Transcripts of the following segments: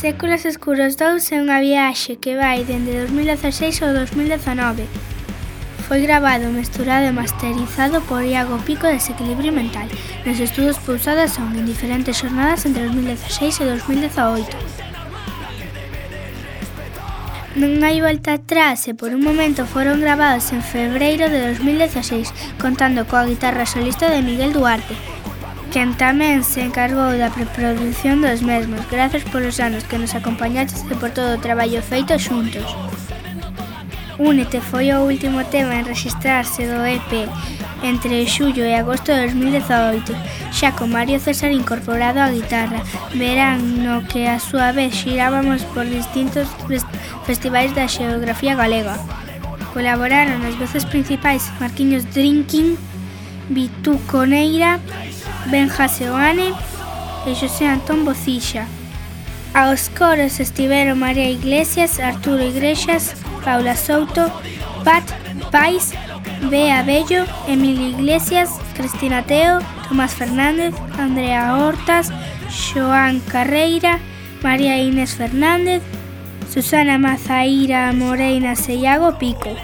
Séculos escuros 2 é unha viaxe que vai dende 2016 ao 2019. Foi grabado, mesturado e masterizado por Iago Pico de Desequilibrio Mental nos estudos Pousada Son en diferentes xornadas entre 2016 e 2018. Non hai volta atrás e por un momento foron gravados en febreiro de 2016 contando coa guitarra solista de Miguel Duarte quen tamén se encargou da preproducción dos mesmos. Grazas polos anos que nos acompañaches e por todo o traballo feito xuntos. Únete foi o último tema en registrarse do EP entre xullo e agosto de 2018, xa con Mario César incorporado á guitarra, verán no que a súa vez xirábamos por distintos festivais da xeografía galega. Colaboraron as voces principais Marquiños Drinking, Vitu Coneira, Benja Seoane e Xosé Antón Bocilla. Aos coros estiveron María Iglesias, Arturo Iglesias, Paula Souto, Pat Pais, Bea Bello, Emilio Iglesias, Cristina Teo, Tomás Fernández, Andrea Hortas, Joan Carreira, María Inés Fernández, Susana Mazaíra Moreina Sellago Pico.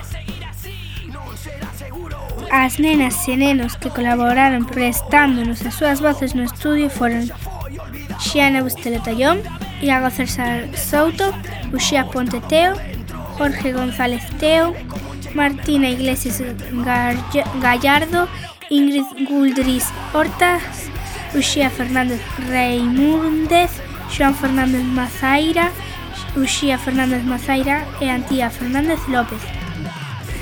As nenas e nenos que colaboraron prestándonos as súas voces no estudio foron Xiana Bustelo Iago César Souto, Uxía Ponte Teo, Jorge González Teo, Martina Iglesias Gallardo, Ingrid Guldris Hortas, Uxía Fernández Reimúndez, Joan Fernández Mazaira, Uxía Fernández Mazaira e Antía Fernández López.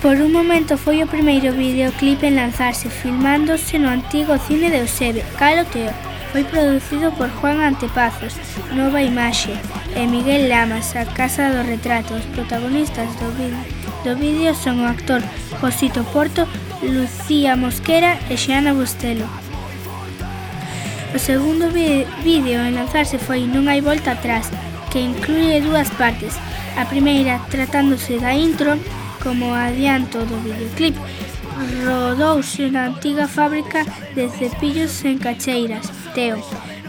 Por un momento foi o primeiro videoclip en lanzarse, filmándose no antigo cine de Eusebio, Caloteo. Foi producido por Juan Antepazos, Nova Imaxe e Miguel Lamas, a Casa dos Retratos. Os protagonistas do, vídeo, do vídeo son o actor Josito Porto, Lucía Mosquera e Xana Bustelo. O segundo vídeo en lanzarse foi Non hai volta atrás, que inclúe dúas partes. A primeira tratándose da intro como adianto do videoclip. Rodouse na antiga fábrica de cepillos en Cacheiras, Teo,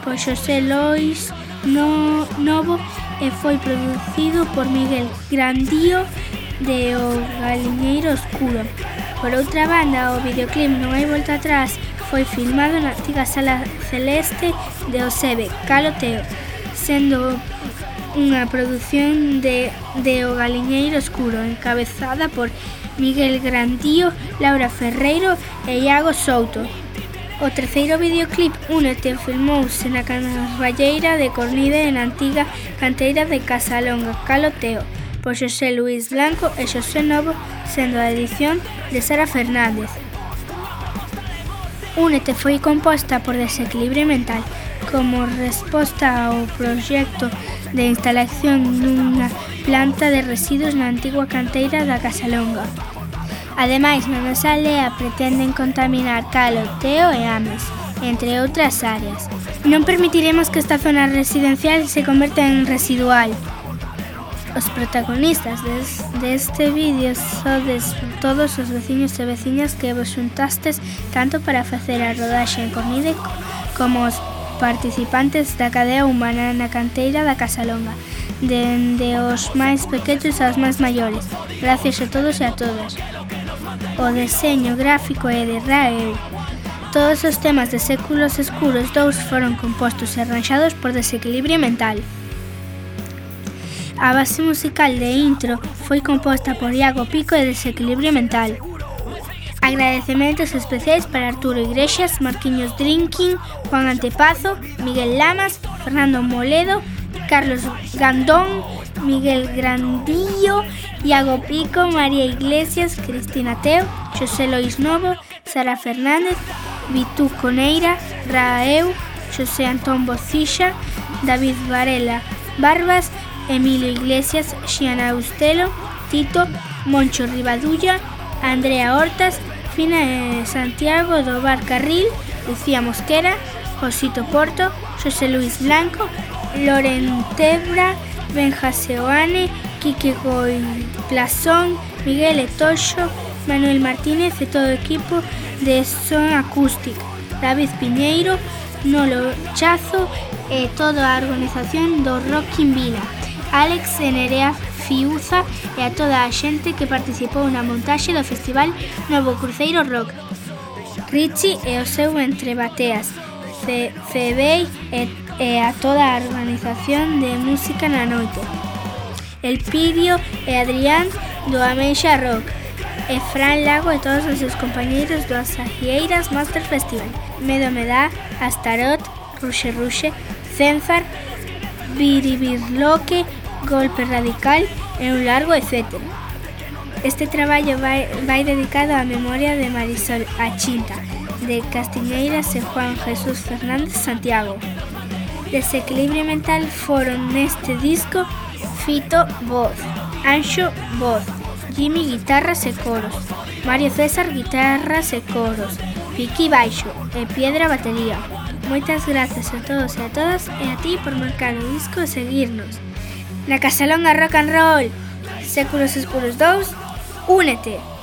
por Xosé Lois no, Novo e foi producido por Miguel Grandío de O Galiñeiro Oscuro. Por outra banda, o videoclip Non hai volta atrás foi filmado na antiga sala celeste de Osebe, Caloteo, sendo unha produción de, de O Galiñeiro Escuro encabezada por Miguel Grandío, Laura Ferreiro e Iago Souto. O terceiro videoclip Únete filmouse na Canvalleira de Cornide en antiga canteira de Casalonga, Caloteo, por Xosé Luis Blanco e Xosé Novo, sendo a edición de Sara Fernández. Únete foi composta por Desequilibrio Mental como resposta ao proxecto de instalación nunha planta de residuos na antigua canteira da Casalonga. Ademais, na nosa aldea pretenden contaminar calo, teo e ames, entre outras áreas. Non permitiremos que esta zona residencial se converta en residual. Os protagonistas des, deste vídeo sodes todos os veciños e veciñas que vos xuntastes tanto para facer a rodaxe en comida como os participantes da cadea humana na canteira da Casa Longa, dende os máis pequenos aos máis maiores. Gracias a todos e a todas. O deseño gráfico é de Rael. Todos os temas de Séculos Escuros 2 foron compostos e arranxados por Desequilibrio Mental. A base musical de intro foi composta por Iago Pico e Desequilibrio Mental. Agradecementos especiais para Arturo Iglesias, Marquiños Drinking, Juan Antepazo, Miguel Lamas, Fernando Moledo, Carlos Gandón, Miguel Grandillo, Iago Pico, María Iglesias, Cristina Teo, Xosé Lois Novo, Sara Fernández, Vitú Coneira, Raeu, Xosé Antón Bocilla, David Varela Barbas, Emilio Iglesias, Xiana Austelo, Tito, Moncho Rivadulla, Andrea Hortas, E Santiago do Bar Carril, Lucía Mosquera, Josito Porto, José Luis Blanco, Loren Tebra, Benja Seoane, Quique Goi Plazón, Miguel Etoxo, Manuel Martínez e todo o equipo de Son Acústica, David Piñeiro, Nolo Chazo e toda a organización do Rock in Vila. Alex e Nerea Fiuza e a toda a xente que participou na montaxe do Festival Novo Cruceiro Rock. Richie e o seu entrebateas, Cebei e, e a toda a organización de música na noite. El Pidio e Adrián do Ameixa Rock e Fran Lago e todos os seus compañeiros do Asagieiras Master Festival. Medo Medá, Astarot, Ruxe Ruxe, Cenfar, Biribirloque Golpe Radical e un largo etcétera. Este traballo vai, vai dedicado á memoria de Marisol Achinta, de Castiñeiras e Juan Jesús Fernández Santiago. Desequilibrio mental foron neste disco Fito Voz, Anxo Voz, Jimmy Guitarras e Coros, Mario César Guitarras e Coros, Piqui Baixo e Piedra Batería. Moitas grazas a todos e a todas e a ti por marcar o disco e seguirnos. Na Casalonga Rock and Roll, Séculos Escuros 2, únete!